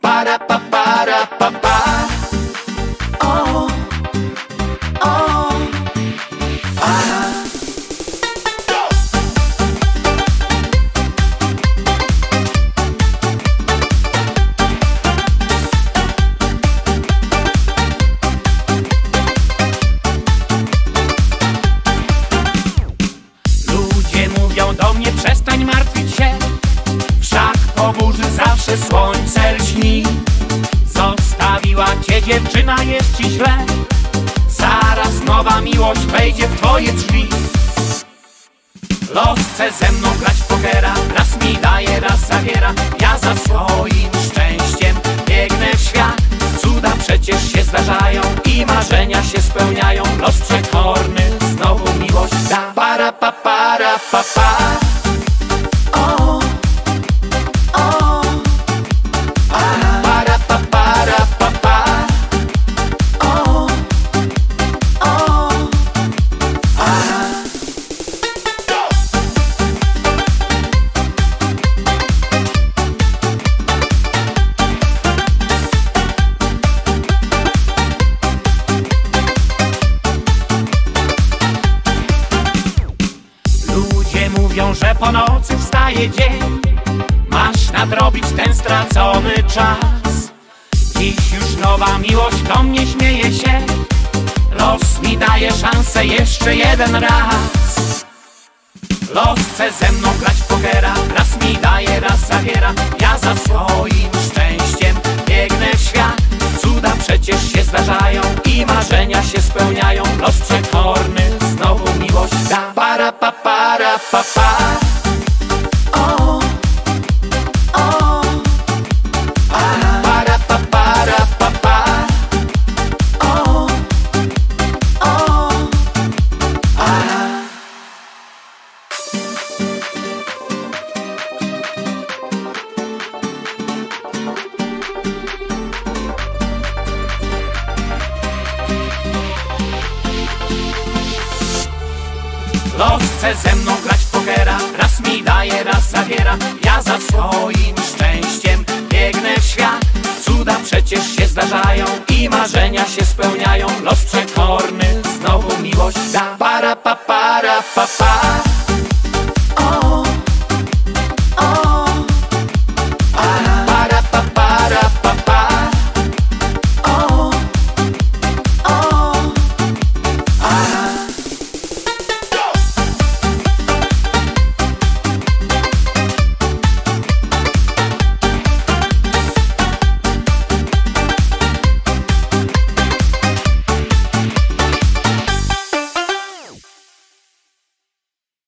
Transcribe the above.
Para, pa, para, pa, para. Cię dziewczyna, jest ci źle. Zaraz nowa miłość wejdzie w twoje drzwi. Los chce ze mną grać w pokera. Raz mi daje, raz zabiera. Ja za swoim szczęściem biegnę w świat. Cuda przecież się zdarzają I marzenia się spełniają. Los przekorny Że po nocy wstaje dzień. Masz nadrobić ten stracony czas. Dziś już nowa miłość do mnie śmieje się. Los mi daje szansę jeszcze jeden raz. Los chce ze mną grać w pokera. Raz mi daje, raz zabiera. Ja za swoim szczęściem biegnę w świat. Cuda przecież się zdarzają I marzenia się spełniają. Los przekorny para Los chce ze mną grać w pokera. Raz mi daje, raz zabiera. Ja za swoim szczęściem biegnę w świat. Cuda przecież się zdarzają I marzenia się spełniają. Los przekorny znowu miłość da. Para pa para pa pa